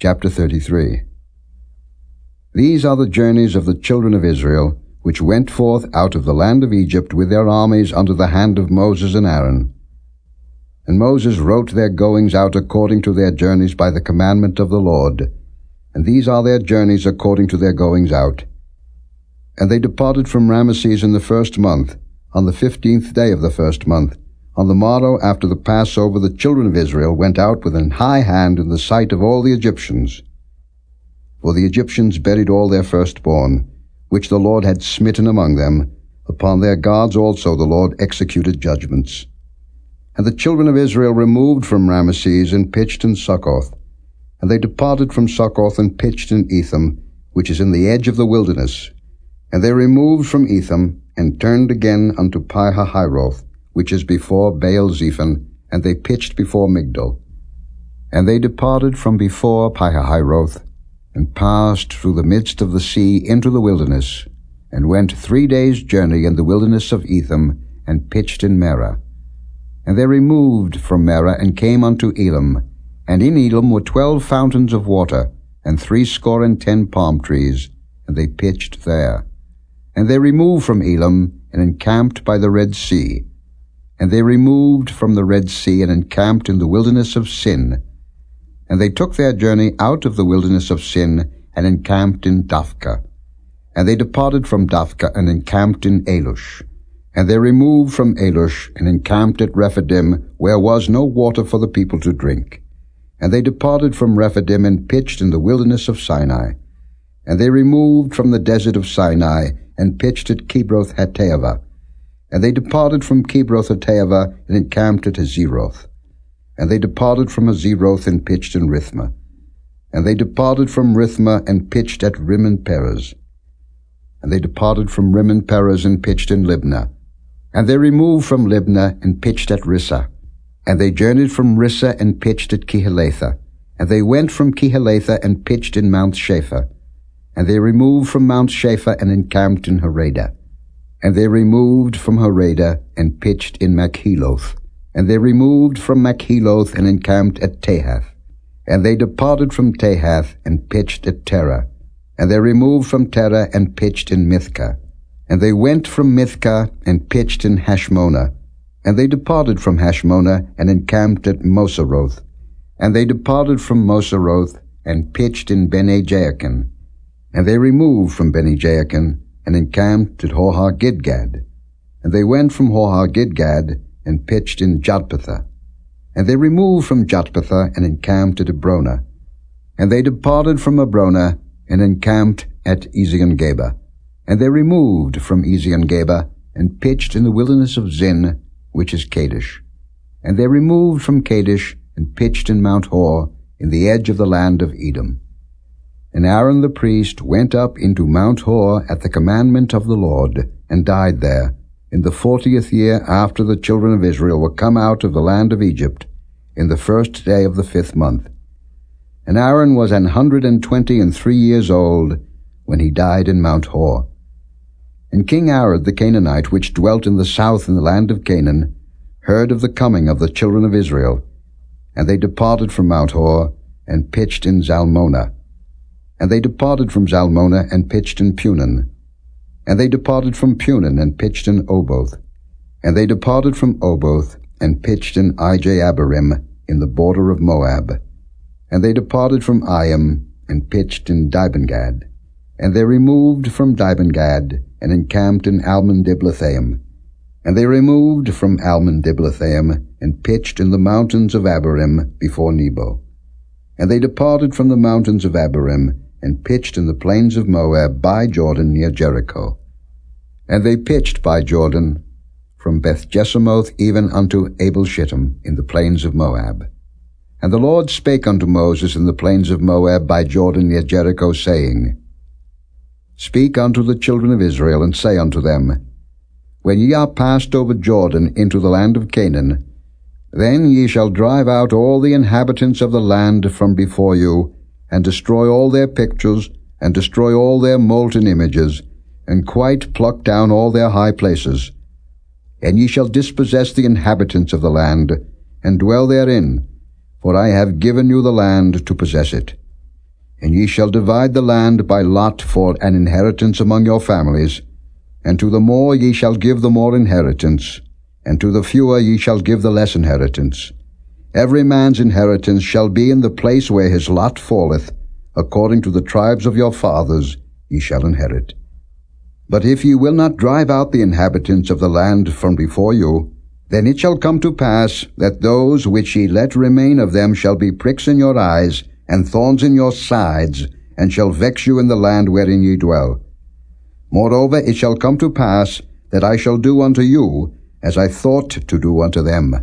Chapter 33 These are the journeys of the children of Israel, which went forth out of the land of Egypt with their armies under the hand of Moses and Aaron. And Moses wrote their goings out according to their journeys by the commandment of the Lord. And these are their journeys according to their goings out. And they departed from Rameses in the first month, on the fifteenth day of the first month. On the morrow after the Passover the children of Israel went out with an high hand in the sight of all the Egyptians. For the Egyptians buried all their firstborn, which the Lord had smitten among them. Upon their gods also the Lord executed judgments. And the children of Israel removed from Rameses and pitched in Succoth. And they departed from Succoth and pitched in Etham, which is in the edge of the wilderness. And they removed from Etham and turned again unto Pihahiroth, which is before Baal Zephon, and they pitched before Migdol. And they departed from before Pihahiroth, and passed through the midst of the sea into the wilderness, and went three days' journey in the wilderness of Etham, and pitched in Marah. And they removed from Marah, and came unto Elim. and in Elim were twelve fountains of water, and threescore and ten palm trees, and they pitched there. And they removed from Elim, and encamped by the Red Sea. And they removed from the Red Sea, and encamped in the wilderness of Sin. And they took their journey out of the wilderness of Sin, and encamped in Dophkah. And they departed from Dophkah, and encamped in Elush. And they removed from Elush and encamped at Rephidim, where was no water for the people to drink. And they departed from Rephidim, and pitched in the wilderness of Sinai. And they removed from the desert of Sinai, and pitched at Kibroth Hattaavah. And they departed from Kibroth Hattaavah, and encamped at Hazeroth. And they departed from Hazeroth, and pitched in Rithmah. And they departed from Rithmah, and pitched at Rimmon Perez. And they departed from Rimmon Perez, and pitched in Libnah. And they removed from Libnah, and pitched at Rissah. And they journeyed from Rissah, and pitched at Kehelathah. And they went from Kehelathah, and pitched in Mount Shapher. And they removed from Mount Shapher and encamped in Haradah. And they removed from Haradah and pitched in Makheloth. And they removed from Makheloth and encamped at Tahath. And they departed from Tahath and pitched at Terah. And they removed from Terah and pitched in Mithkah. And they went from Mithkah and pitched in Hashmonah. And they departed from Hashmonah and encamped at Moseroth. And they departed from Moseroth and pitched in Bene Jaakan. And they removed from Bene Jaakan, and encamped at Horhah Gidgad. And they went from Horhah Gidgad, and pitched in Jotbathah. And they removed from Jotbathah, and encamped at Abrona. And they departed from Abrona, and encamped at Ezion-Geber. And they removed from Ezion-Geber, and pitched in the wilderness of Zin, which is Kadesh. And they removed from Kadesh, and pitched in Mount Hor, in the edge of the land of Edom. And Aaron the priest went up into Mount Hor at the commandment of the Lord, and died there, in the fortieth year after the children of Israel were come out of the land of Egypt, in the first day of the fifth month. And Aaron was an hundred and twenty and three years old when he died in Mount Hor. And King Arad the Canaanite, which dwelt in the south in the land of Canaan, heard of the coming of the children of Israel, and they departed from Mount Hor, and pitched in Zalmonah. And they departed from Zalmonah and pitched in Punon. And they departed from Punon and pitched in Oboth. And they departed from Oboth and pitched in Ijeabarim in the border of Moab. And they departed from Iim and pitched in Dibongad. And they removed from Dibongad and encamped in Almon-Diblathaim. And they removed from Almon-Diblathaim and pitched in the mountains of Abarim before Nebo. And they departed from the mountains of Abarim and pitched in the plains of Moab by Jordan near Jericho. And they pitched by Jordan from Beth even unto Abel Shittim in the plains of Moab. And the Lord spake unto Moses in the plains of Moab by Jordan near Jericho, saying, Speak unto the children of Israel, and say unto them, When ye are passed over Jordan into the land of Canaan, then ye shall drive out all the inhabitants of the land from before you, and destroy all their pictures, and destroy all their molten images, and quite pluck down all their high places. And ye shall dispossess the inhabitants of the land, and dwell therein, for I have given you the land to possess it. And ye shall divide the land by lot for an inheritance among your families, and to the more ye shall give the more inheritance, and to the fewer ye shall give the less inheritance. Every man's inheritance shall be in the place where his lot falleth, according to the tribes of your fathers ye shall inherit. But if ye will not drive out the inhabitants of the land from before you, then it shall come to pass that those which ye let remain of them shall be pricks in your eyes, and thorns in your sides, and shall vex you in the land wherein ye dwell. Moreover, it shall come to pass that I shall do unto you as I thought to do unto them.